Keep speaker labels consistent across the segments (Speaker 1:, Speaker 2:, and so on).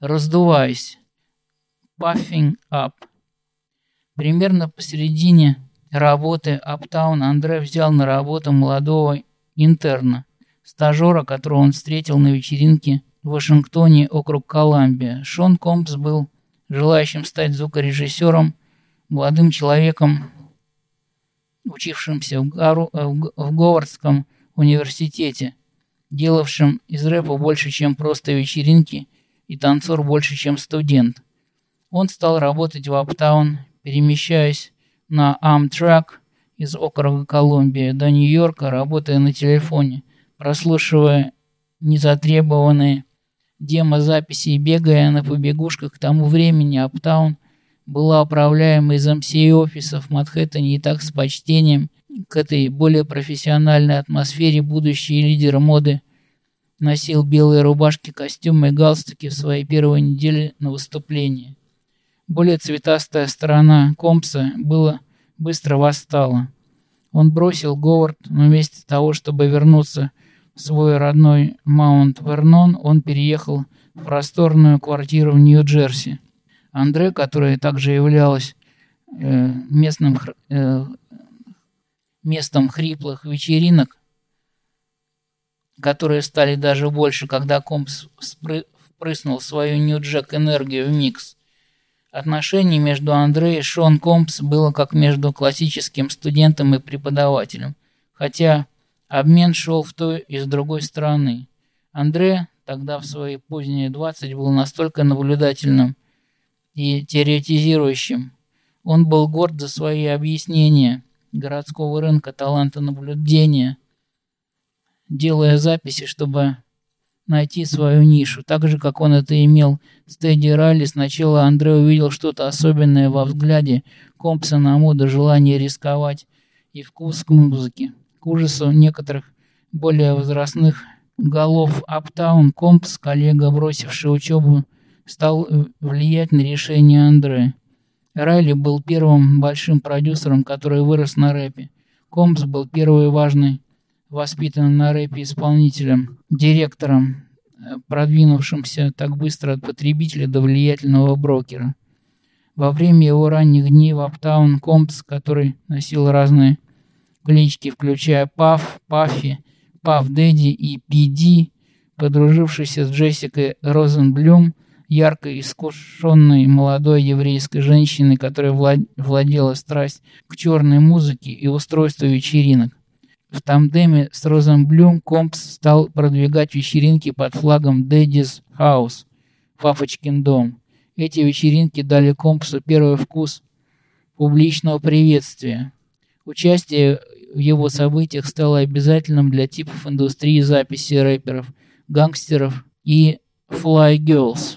Speaker 1: раздуваясь. Puffing up. Примерно посередине работы Аптаун Андре взял на работу молодого интерна, стажера, которого он встретил на вечеринке в Вашингтоне, округ Колумбия. Шон Компс был желающим стать звукорежиссером, молодым человеком, учившимся в, Гару, в Говардском университете, делавшим из рэпа больше, чем просто вечеринки, и танцор больше, чем студент. Он стал работать в Аптаун, перемещаясь на Амтрак из округа Колумбия до Нью-Йорка, работая на телефоне, прослушивая незатребованные демозаписи и бегая на побегушках к тому времени Аптаун была управляема из МС-офиса в Манхэттене и так с почтением к этой более профессиональной атмосфере будущий лидер моды носил белые рубашки, костюмы и галстуки в своей первой неделе на выступлении. Более цветастая сторона Компса было быстро восстала. Он бросил Говард, но вместо того, чтобы вернуться в свой родной Маунт-Вернон, он переехал в просторную квартиру в Нью-Джерси. Андре, которая также являлась э, местным, э, местом хриплых вечеринок, которые стали даже больше, когда Компс впрыснул свою Нью-Джек энергию в микс. Отношение между Андре и Шон Компс было как между классическим студентом и преподавателем, хотя обмен шел в той и с другой стороны. Андре тогда в свои поздние 20 был настолько наблюдательным и теоретизирующим. Он был горд за свои объяснения городского рынка таланта наблюдения, делая записи, чтобы найти свою нишу. Так же, как он это имел с Тедди Ралли, сначала Андрей увидел что-то особенное во взгляде Компса на моду, желание рисковать и вкус к музыке. К ужасу некоторых более возрастных голов Аптаун Компс, коллега, бросивший учебу, стал влиять на решение Андре. Райли был первым большим продюсером, который вырос на рэпе. Комбс был первый важный воспитанным на рэпе исполнителем, директором, э, продвинувшимся так быстро от потребителя до влиятельного брокера. Во время его ранних дней в Uptown Комбс, который носил разные клички, включая Паф, Паффи, Паф Дэдди и Пи подружившийся с Джессикой Розенблюм, яркой, искушенной молодой еврейской женщиной, которая владела страсть к черной музыке и устройству вечеринок. В тандеме с Розенблюм Компс стал продвигать вечеринки под флагом Дэддис Хаус, Папочкин дом. Эти вечеринки дали Компсу первый вкус публичного приветствия. Участие в его событиях стало обязательным для типов индустрии записи рэперов, гангстеров и fly girls.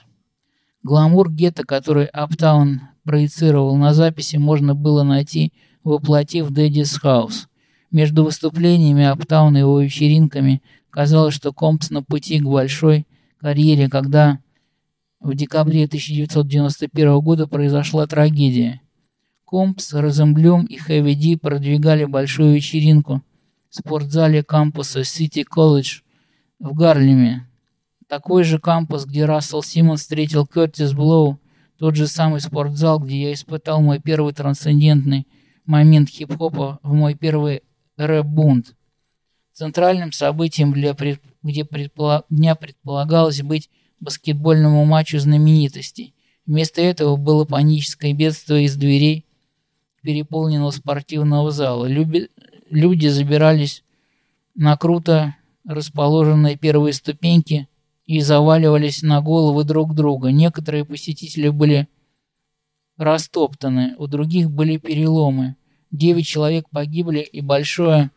Speaker 1: Гламур гетто, который Аптаун проецировал на записи, можно было найти, воплотив Дэддис Хаус. Между выступлениями Аптауна и его вечеринками казалось, что Компс на пути к большой карьере, когда в декабре 1991 года произошла трагедия. Комбс, Розенблюм и Хэви Ди продвигали большую вечеринку в спортзале кампуса City College в Гарлеме. Такой же кампус, где Рассел Симмонс встретил Кертис Блоу, тот же самый спортзал, где я испытал мой первый трансцендентный момент хип-хопа в мой первый рэп-бунт. Центральным событием, для, где предполаг, дня предполагалось быть баскетбольному матчу знаменитостей. Вместо этого было паническое бедствие из дверей переполненного спортивного зала. Люби, люди забирались на круто расположенные первые ступеньки и заваливались на головы друг друга. Некоторые посетители были растоптаны, у других были переломы. Девять человек погибли и большое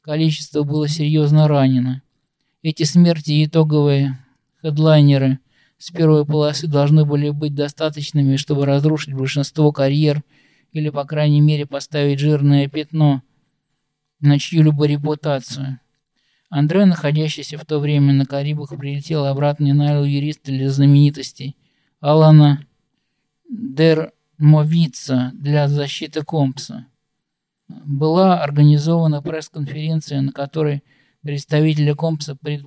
Speaker 1: количество было серьезно ранено. Эти смерти и итоговые хедлайнеры с первой полосы должны были быть достаточными, чтобы разрушить большинство карьер или, по крайней мере, поставить жирное пятно на чью-либо репутацию. Андре, находящийся в то время на Карибах, прилетел обратно и нанял юриста для знаменитостей Алана Дер Мовица для защиты Компса. Была организована пресс-конференция, на которой представители Компса при...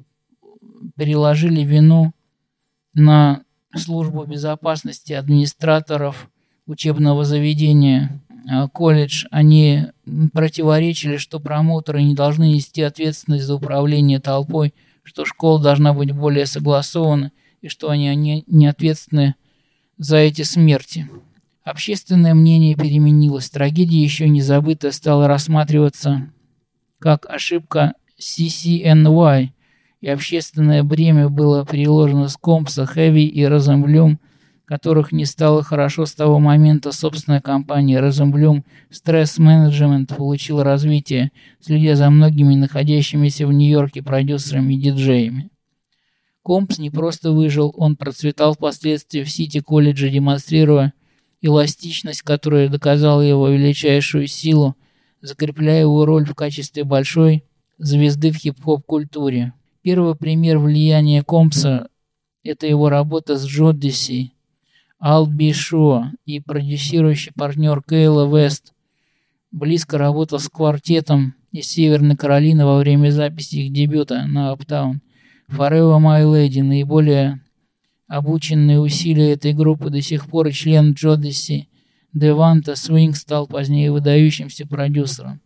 Speaker 1: переложили вину на службу безопасности администраторов учебного заведения а, колледж, они противоречили, что промоутеры не должны нести ответственность за управление толпой, что школа должна быть более согласована и что они, не ответственны за эти смерти. Общественное мнение переменилось, трагедия еще не забытая стала рассматриваться как ошибка CCNY, и общественное бремя было переложено с Компса, Хэви и Розенблюм, которых не стало хорошо с того момента собственная компания Розенблюм Management получила развитие, следя за многими находящимися в Нью-Йорке продюсерами и диджеями. Компс не просто выжил, он процветал впоследствии в Сити-колледже, демонстрируя эластичность, которая доказала его величайшую силу, закрепляя его роль в качестве большой звезды в хип-хоп культуре. Первый пример влияния Компса – это его работа с Джодиси, Ал Бишо и продюсирующий партнер Кейла Вест. Близко работал с квартетом из Северной Каролины во время записи их дебюта на Аптаун. Forever My Lady, наиболее обученные усилия этой группы до сих пор член Джодиси Деванта Свинг стал позднее выдающимся продюсером.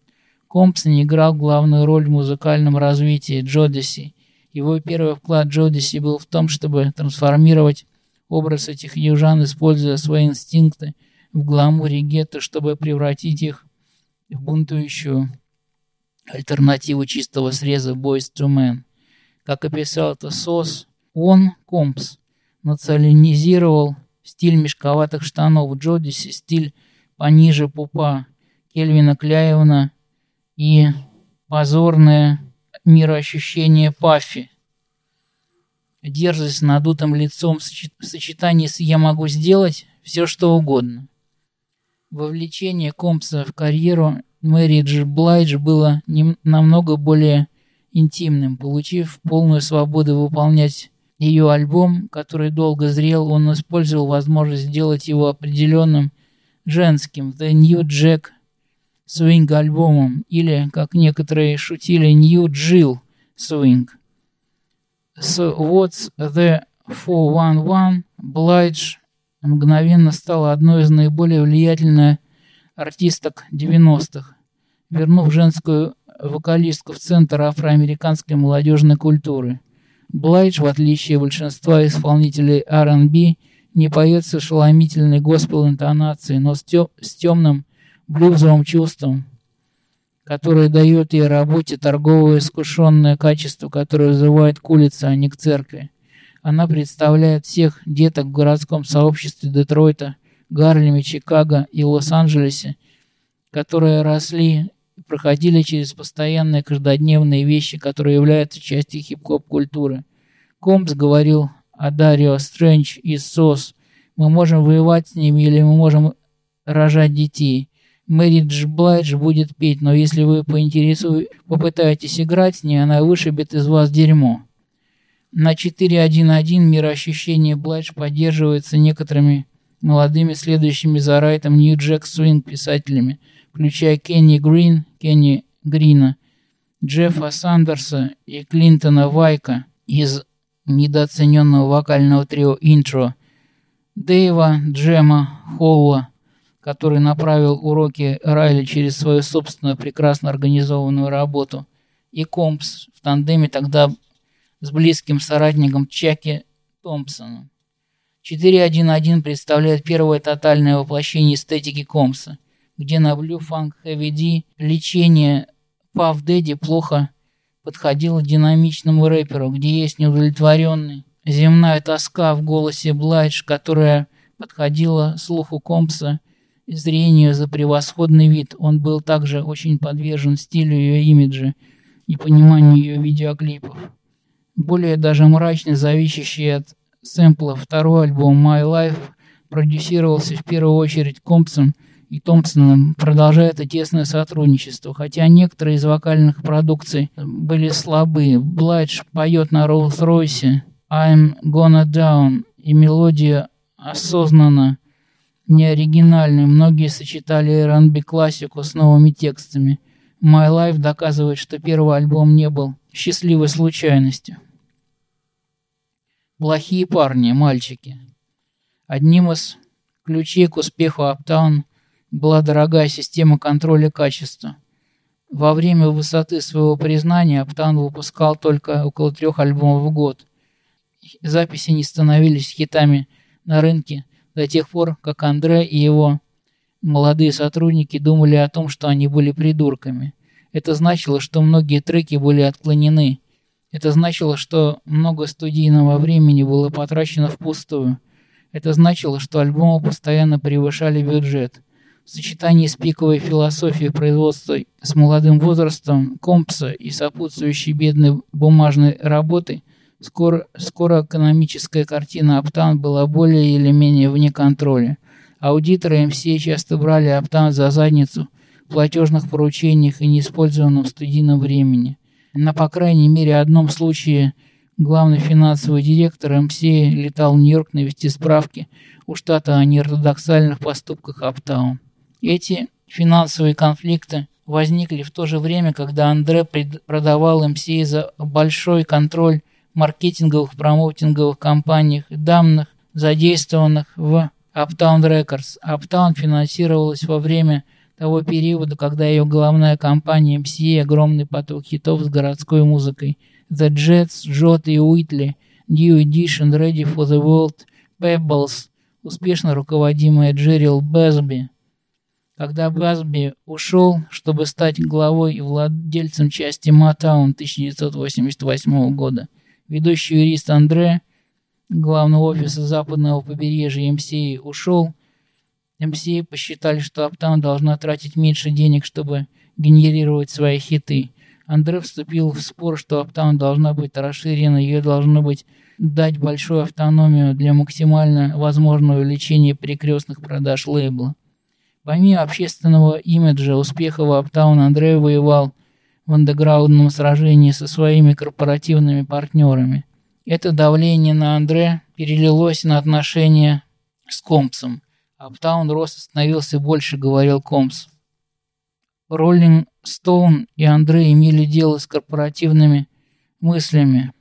Speaker 1: Компсон играл главную роль в музыкальном развитии Джодиси его первый вклад Джодиси был в том, чтобы трансформировать образ этих южан, используя свои инстинкты в гламуре гетто, чтобы превратить их в бунтующую альтернативу чистого среза Boys to Men. Как описал это Сос, он, Компс, национализировал стиль мешковатых штанов Джодиси, стиль пониже пупа Кельвина Кляевна и позорное мироощущение Паффи. Дерзость с надутым лицом в сочетании с «я могу сделать» все что угодно. Вовлечение Компса в карьеру Мэри Дж. Блайдж было не, намного более интимным. Получив полную свободу выполнять ее альбом, который долго зрел, он использовал возможность сделать его определенным женским The New Jack свинг-альбомом, или, как некоторые шутили, New Jill Swing. С What's the 411 Blige мгновенно стала одной из наиболее влиятельных артисток 90-х, вернув женскую вокалистку в центр афроамериканской молодежной культуры. Блайдж, в отличие от большинства исполнителей R&B, не поет с ошеломительной госпел-интонацией, но с, тё с темным блюзовым чувством, которое дает ей работе торговое искушенное качество, которое вызывает к улице, а не к церкви. Она представляет всех деток в городском сообществе Детройта, Гарлеме, Чикаго и Лос-Анджелесе, которые росли проходили через постоянные каждодневные вещи, которые являются частью хип-хоп культуры. Компс говорил о Дарио Стрэндж и Сос. Мы можем воевать с ними или мы можем рожать детей. Мэри Дж. Блайдж будет петь, но если вы поинтересуете, попытаетесь играть с ней, она вышибет из вас дерьмо. На 4.1.1 мироощущение Блайдж поддерживается некоторыми молодыми следующими за Райтом Нью Джек Свинг писателями, включая Кенни Грин, Кенни Грина, Джеффа Сандерса и Клинтона Вайка из недооцененного вокального трио «Интро», Дэйва Джема Холла, который направил уроки Райли через свою собственную прекрасно организованную работу, и Компс в тандеме тогда с близким соратником Чаки Томпсоном. 4.1.1 представляет первое тотальное воплощение эстетики Компса, где на Blue Funk Heavy лечение Puff Daddy плохо подходило динамичному рэперу, где есть неудовлетворенный земная тоска в голосе Блайдж, которая подходила слуху Компса зрению за превосходный вид. Он был также очень подвержен стилю ее имиджа и пониманию ее видеоклипов. Более даже мрачный, зависящий от сэмпла второй альбом My Life продюсировался в первую очередь Компсом и Томпсоном, продолжая это тесное сотрудничество, хотя некоторые из вокальных продукций были слабые. Блайдж поет на Роллс-Ройсе I'm Gonna Down, и мелодия осознанно неоригинальный, многие сочетали R&B классику с новыми текстами. My Life доказывает, что первый альбом не был счастливой случайностью. Плохие парни, мальчики. Одним из ключей к успеху Uptown была дорогая система контроля качества. Во время высоты своего признания Uptown выпускал только около трех альбомов в год. Записи не становились хитами на рынке до тех пор, как Андре и его молодые сотрудники думали о том, что они были придурками. Это значило, что многие треки были отклонены. Это значило, что много студийного времени было потрачено впустую. Это значило, что альбомы постоянно превышали бюджет. В сочетании с пиковой философией производства с молодым возрастом Компса и сопутствующей бедной бумажной работой, скоро, скоро экономическая картина Аптан была более или менее вне контроля. Аудиторы МС часто брали Аптан за задницу в платежных поручениях и неиспользованном студийном времени. На, по крайней мере, одном случае главный финансовый директор МС летал в Нью-Йорк навести справки у штата о неортодоксальных поступках Аптаун. Эти финансовые конфликты возникли в то же время, когда Андре продавал МС за большой контроль маркетинговых промоутинговых компаниях и данных, задействованных в Uptown Records. Uptown финансировалась во время того периода, когда ее главная компания MCA огромный поток хитов с городской музыкой. The Jets, Jot и Уитли, New Edition, Ready for the World, Pebbles, успешно руководимая Джерил Безби, когда Басби ушел, чтобы стать главой и владельцем части Матаун 1988 года, ведущий юрист Андре главного офиса западного побережья МСИ ушел, МСИ посчитали, что Аптаун должна тратить меньше денег, чтобы генерировать свои хиты. Андре вступил в спор, что Аптаун должна быть расширена, ее должно быть дать большую автономию для максимально возможного увеличения перекрестных продаж лейбла. Помимо общественного имиджа успеха в Аптаун Андрей воевал в андеграундном сражении со своими корпоративными партнерами. Это давление на Андре перелилось на отношения с Компсом. Аптаун рос становился больше, говорил Компс. Роллинг Стоун и Андрей имели дело с корпоративными мыслями.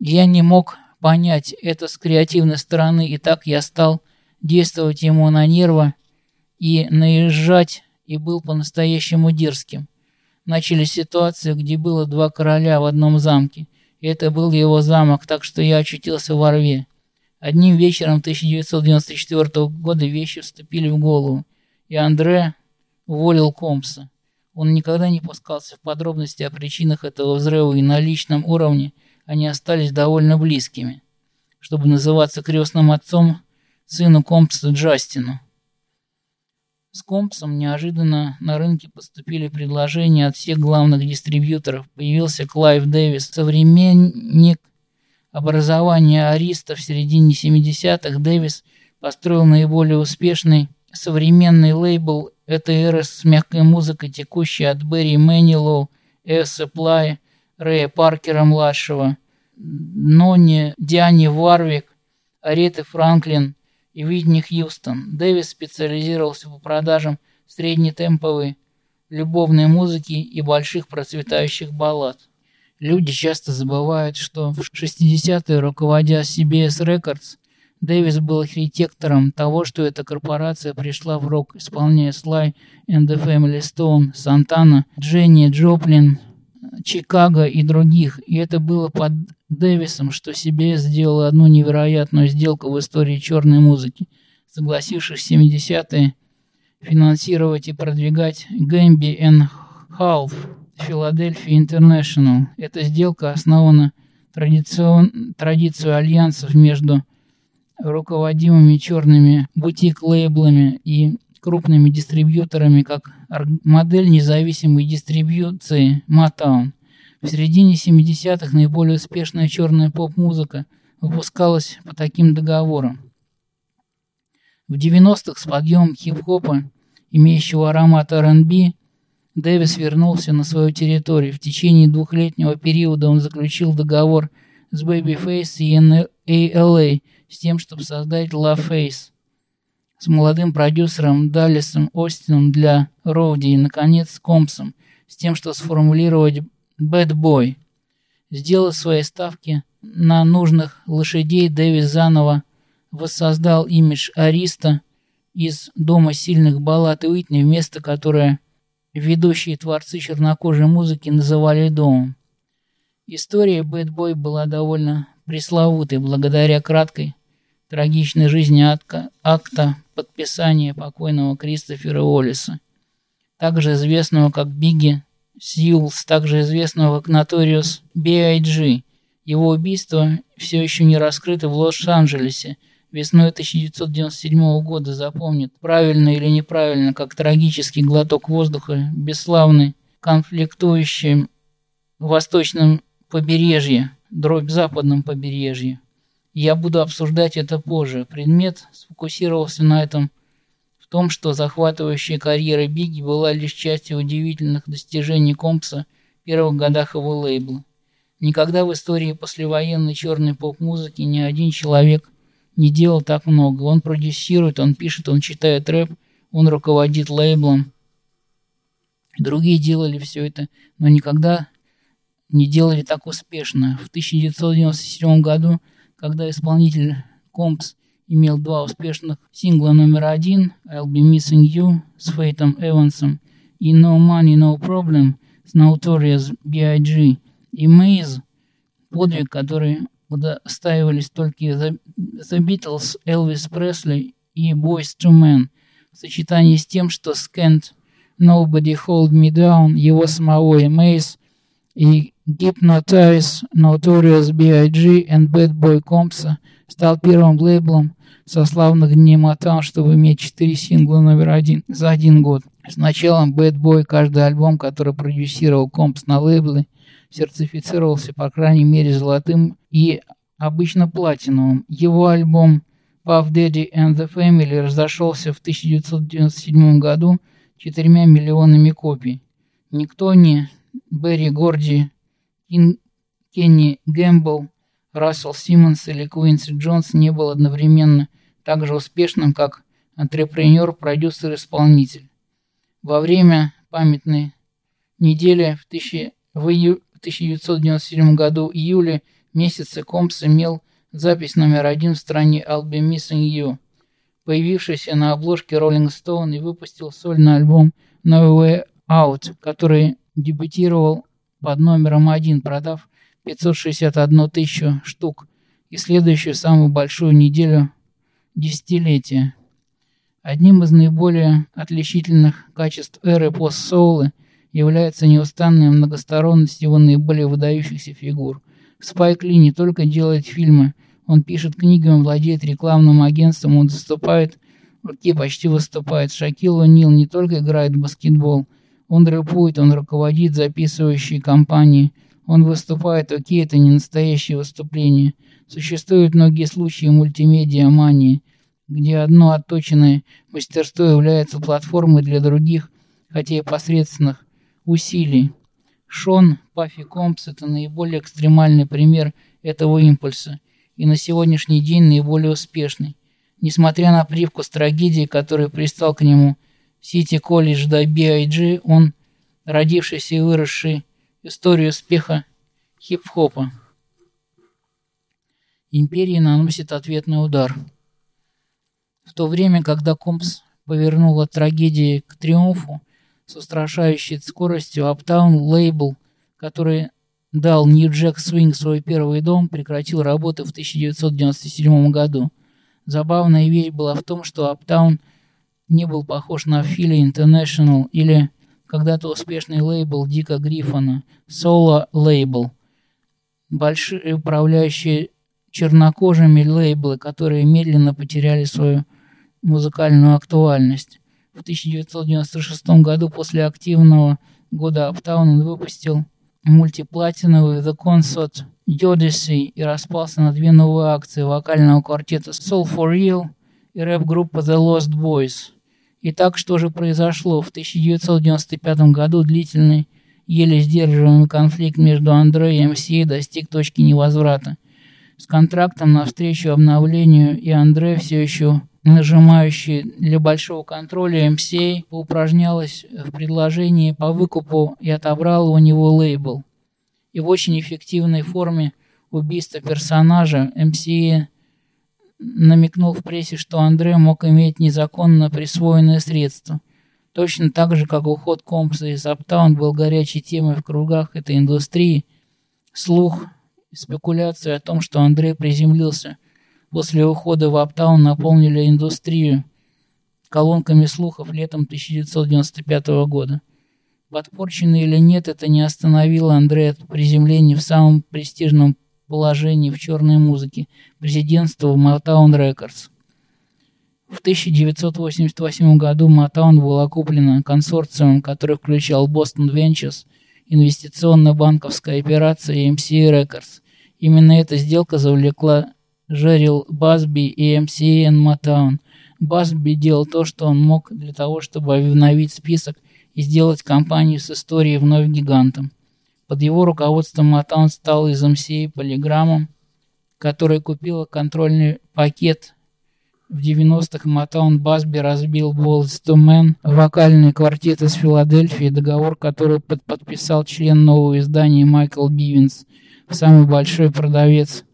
Speaker 1: Я не мог понять это с креативной стороны, и так я стал действовать ему на нервы и наезжать, и был по-настоящему дерзким. Начались ситуации, где было два короля в одном замке. И это был его замок, так что я очутился в Орве. Одним вечером 1994 года вещи вступили в голову, и Андре уволил Компса. Он никогда не пускался в подробности о причинах этого взрыва, и на личном уровне они остались довольно близкими, чтобы называться крестным отцом сыну Комбса Джастину. С Комбсом неожиданно на рынке поступили предложения от всех главных дистрибьюторов. Появился Клайв Дэвис, современник образования Arista в середине 70-х. Дэвис построил наиболее успешный современный лейбл этой эры с мягкой музыкой, текущей от Барри Манилоу, Эс Supply, Рэя Паркера-младшего, Нони, Диани Варвик, Ареты Франклин, и Уитни Хьюстон. Дэвис специализировался по продажам среднетемповой любовной музыки и больших процветающих баллад. Люди часто забывают, что в 60-е, руководя CBS Records, Дэвис был архитектором того, что эта корпорация пришла в рок, исполняя Sly and the Family Stone, Сантана, Дженни Джоплин, Чикаго и других. И это было под Дэвисом, что себе сделал одну невероятную сделку в истории черной музыки, согласившись в 70-е финансировать и продвигать Гэмби and Half Philadelphia International. Эта сделка основана традицион... традицию альянсов между руководимыми черными бутик-лейблами и крупными дистрибьюторами как модель независимой дистрибьюции Motown. В середине 70-х наиболее успешная черная поп-музыка выпускалась по таким договорам. В 90-х с подъемом хип-хопа, имеющего аромат R&B, Дэвис вернулся на свою территорию. В течение двухлетнего периода он заключил договор с Babyface и NALA с тем, чтобы создать Love Face с молодым продюсером Даллисом Остином для Роуди и, наконец, с Компсом, с тем, чтобы сформулировать Boy. Сделав свои ставки на нужных лошадей, Дэвис заново воссоздал имидж Ариста из «Дома сильных баллад» и Уитни, место которое ведущие творцы чернокожей музыки называли домом. История Boy была довольно пресловутой благодаря краткой трагичной жизни акта, подписания покойного Кристофера Уоллиса, также известного как Бигги Сьюлс, также известного как Notorious B.I.G. Его убийство все еще не раскрыто в Лос-Анджелесе весной 1997 года запомнит, правильно или неправильно, как трагический глоток воздуха, бесславный, конфликтующий в восточном побережье, дробь западном побережье. Я буду обсуждать это позже. Предмет сфокусировался на этом том, что захватывающая карьера Бигги была лишь частью удивительных достижений Компса в первых годах его лейбла. Никогда в истории послевоенной черной поп-музыки ни один человек не делал так много. Он продюсирует, он пишет, он читает рэп, он руководит лейблом. Другие делали все это, но никогда не делали так успешно. В 1997 году, когда исполнитель Компс имел два успешных сингла номер один «I'll Be Missing You» с Фейтом Эвансом и «No Money, No Problem» с Notorious B.I.G. и «Maze», подвиг, который удостаивались только The, Beatles, Элвис Пресли и Boys to Men, в сочетании с тем, что Scant Nobody Hold Me Down его самого и Maze и Hypnotize, Notorious B.I.G. and Bad Boy Compsa стал первым лейблом со славных дней Мотан, чтобы иметь четыре сингла номер один за один год. С началом Bad Boy каждый альбом, который продюсировал Компс на лейбле, сертифицировался по крайней мере золотым и обычно платиновым. Его альбом Puff Daddy and the Family разошелся в 1997 году четырьмя миллионами копий. Никто не Берри Горди Кин, Кенни Гэмбл, Рассел Симмонс или Куинси Джонс не был одновременно так же успешным, как антрепренер, продюсер, исполнитель. Во время памятной недели в, 1000, в, ию, в 1997 году июле месяце Компс имел запись номер один в стране I'll Be Missing You, появившийся на обложке Rolling Stone и выпустил сольный альбом No Way Out, который дебютировал под номером один, продав 561 тысячу штук и следующую самую большую неделю десятилетия. Одним из наиболее отличительных качеств эры пост-соулы является неустанная многосторонность его наиболее выдающихся фигур. Спайк Ли не только делает фильмы, он пишет книги, он владеет рекламным агентством, он выступает, руки почти выступает. Шакил О'Нил не только играет в баскетбол – он рэпует, он руководит записывающей компанией. Он выступает, окей, это не настоящее выступление. Существуют многие случаи мультимедиа-мании, где одно отточенное мастерство является платформой для других, хотя и посредственных, усилий. Шон Паффи Компс – это наиболее экстремальный пример этого импульса и на сегодняшний день наиболее успешный. Несмотря на привкус трагедии, который пристал к нему – Сити колледж до B.I.G. он родившийся и выросший историю успеха хип-хопа. Империя наносит ответный удар. В то время, когда Компс повернул от трагедии к триумфу с устрашающей скоростью, Аптаун лейбл, который дал New Jack Swing свой первый дом, прекратил работу в 1997 году. Забавная вещь была в том, что Аптаун – не был похож на Philly International или когда-то успешный лейбл Дика Гриффона, Solo Label. Большие управляющие чернокожими лейблы, которые медленно потеряли свою музыкальную актуальность. В 1996 году после активного года Uptown он выпустил мультиплатиновый The Concert Odyssey и распался на две новые акции вокального квартета Soul for Real и рэп-группа The Lost Boys. Итак, что же произошло? В 1995 году длительный, еле сдерживаемый конфликт между Андре и МСА достиг точки невозврата. С контрактом навстречу обновлению и Андре все еще нажимающий для большого контроля МСА поупражнялась в предложении по выкупу и отобрал у него лейбл. И в очень эффективной форме убийства персонажа МСА намекнул в прессе, что Андре мог иметь незаконно присвоенное средство. Точно так же, как уход Компса из Аптаун был горячей темой в кругах этой индустрии, слух и спекуляции о том, что Андрей приземлился после ухода в Аптаун, наполнили индустрию колонками слухов летом 1995 года. Подпорченный или нет, это не остановило Андрея от приземления в самом престижном положении в черной музыке – президентство Motown Records. В 1988 году Motown была куплена консорциумом, который включал Boston Ventures, инвестиционно-банковская операция и MCA Records. Именно эта сделка завлекла Жерил Басби и MCA Motown. Басби делал то, что он мог для того, чтобы обновить список и сделать компанию с историей вновь гигантом. Под его руководством Матаун стал из МСА полиграммом, который купила контрольный пакет в 90-х Матаун Басби разбил Болтс Тумен, вокальный квартет из Филадельфии, договор, который под подписал член нового издания Майкл Бивинс, самый большой продавец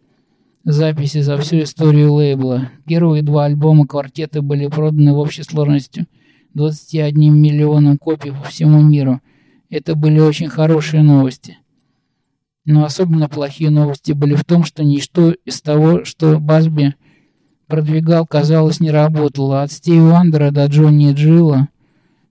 Speaker 1: записи за всю историю лейбла. Первые два альбома квартета были проданы в общей сложности – 21 миллионом копий по всему миру. Это были очень хорошие новости. Но особенно плохие новости были в том, что ничто из того, что Басби продвигал, казалось, не работало. От Стиви Вандера до Джонни Джилла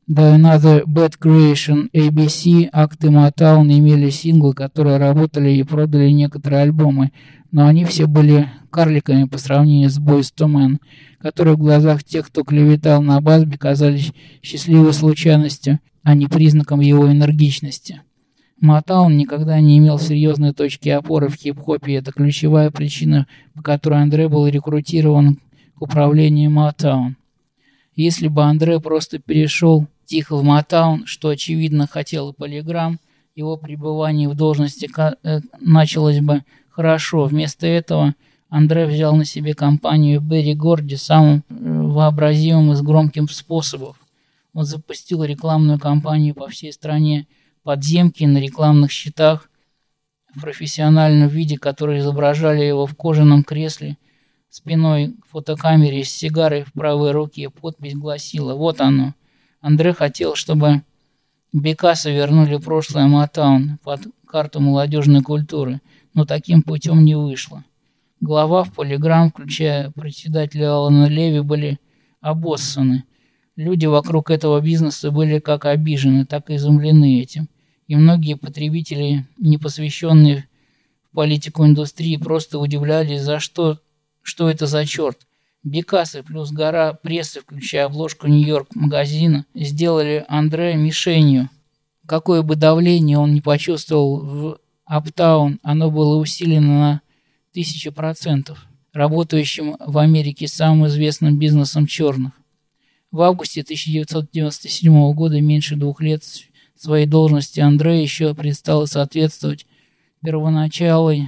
Speaker 1: до Another Bad Creation, ABC, акты Motown имели синглы, которые работали и продали некоторые альбомы, но они все были карликами по сравнению с II Men, которые в глазах тех, кто клеветал на Басби, казались счастливой случайностью, а не признаком его энергичности. Мотаун никогда не имел серьезной точки опоры в хип-хопе, это ключевая причина, по которой Андре был рекрутирован к управлению Мотаун. Если бы Андре просто перешел тихо в Мотаун, что очевидно хотел и Полиграм, его пребывание в должности э, началось бы хорошо. Вместо этого Андре взял на себе компанию Берри Горди самым э, вообразимым и громким способом. Он запустил рекламную кампанию по всей стране, подземки на рекламных щитах в профессиональном виде, которые изображали его в кожаном кресле, спиной к фотокамере с сигарой в правой руке. Подпись гласила «Вот оно». Андре хотел, чтобы Бекаса вернули прошлое Матаун под карту молодежной культуры, но таким путем не вышло. Глава в полиграмм, включая председателя Алана Леви, были обоссаны. Люди вокруг этого бизнеса были как обижены, так и изумлены этим. И многие потребители, не посвященные в политику индустрии, просто удивлялись, за что, что это за черт. Бекасы плюс гора прессы, включая обложку Нью-Йорк магазина, сделали Андре мишенью. Какое бы давление он не почувствовал в Аптаун, оно было усилено на тысячи процентов, работающим в Америке самым известным бизнесом черных. В августе 1997 года, меньше двух лет своей должности, Андре еще предстал соответствовать первоначалой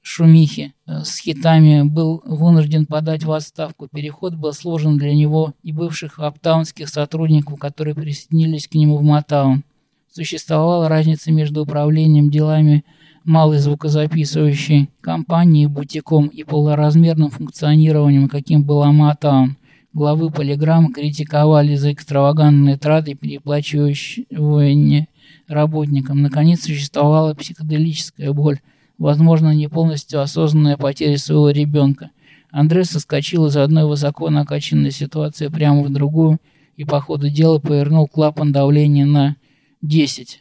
Speaker 1: шумихи э, с хитами, был вынужден подать в отставку. Переход был сложен для него и бывших аптаунских сотрудников, которые присоединились к нему в Матаун. Существовала разница между управлением делами малой звукозаписывающей компании бутиком и полноразмерным функционированием, каким была Матаун. Главы полиграммы критиковали за экстравагантные траты, переплачивающие работникам. Наконец, существовала психоделическая боль, возможно, не полностью осознанная потеря своего ребенка. Андрей соскочил из одной высоко накачанной ситуации прямо в другую и по ходу дела повернул клапан давления на 10.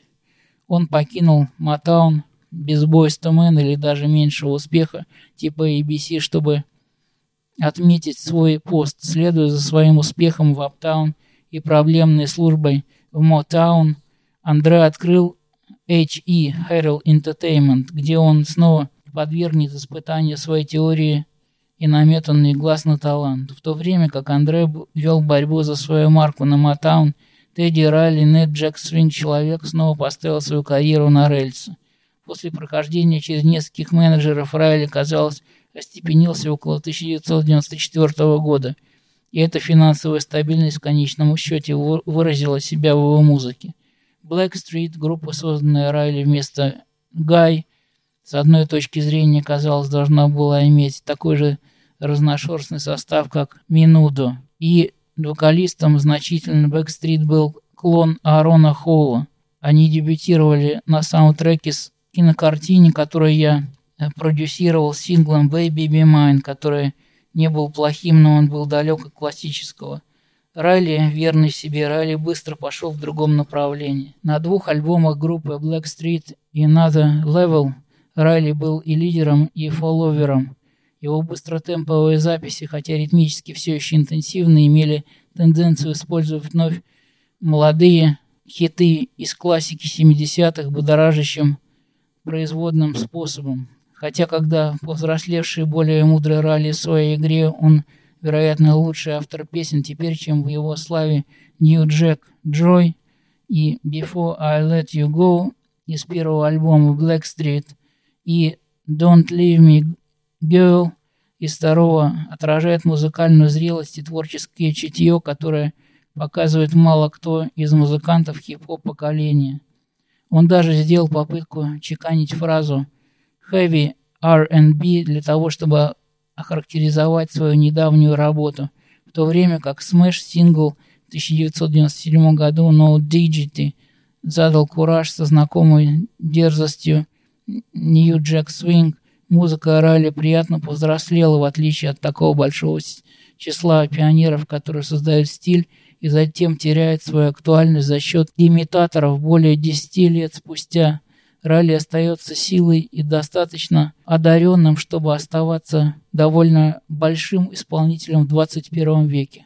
Speaker 1: Он покинул Матаун, без Бойста Мэн или даже меньшего успеха типа ABC, чтобы отметить свой пост, следуя за своим успехом в Аптаун и проблемной службой в Мотаун, Андре открыл HE Herald Entertainment, где он снова подвергнет испытанию своей теории и наметанный глаз на талант. В то время как Андре вел борьбу за свою марку на Мотаун, Тедди Райли, Нед Джек Свин, человек, снова поставил свою карьеру на рельсы. После прохождения через нескольких менеджеров Райли, казалось, остепенился около 1994 года, и эта финансовая стабильность в конечном счете выразила себя в его музыке. Black Street, группа, созданная Райли вместо Гай, с одной точки зрения, казалось, должна была иметь такой же разношерстный состав, как Минудо. И вокалистом значительно Бэкстрит был клон Аарона Холла. Они дебютировали на саундтреке с кинокартине, которую я э, продюсировал синглом Baby Be Mine, который не был плохим, но он был далек от классического. Райли, верный себе, Райли быстро пошел в другом направлении. На двух альбомах группы Black Street и Another Level Райли был и лидером, и фолловером. Его быстротемповые записи, хотя ритмически все еще интенсивно, имели тенденцию использовать вновь молодые хиты из классики 70-х будоражащим производным способом. Хотя, когда повзрослевший более мудрый Ралли в своей игре, он, вероятно, лучший автор песен теперь, чем в его славе New Jack Joy и Before I Let You Go из первого альбома Black Street и Don't Leave Me Girl из второго отражает музыкальную зрелость и творческое чутье, которое показывает мало кто из музыкантов хип-хоп поколения. Он даже сделал попытку чеканить фразу «heavy R&B» для того, чтобы охарактеризовать свою недавнюю работу, в то время как Smash сингл в 1997 году No Digity задал кураж со знакомой дерзостью New Jack Swing. Музыка Ралли приятно повзрослела, в отличие от такого большого числа пионеров, которые создают стиль и затем теряет свою актуальность за счет имитаторов более 10 лет спустя. Ралли остается силой и достаточно одаренным, чтобы оставаться довольно большим исполнителем в 21 веке.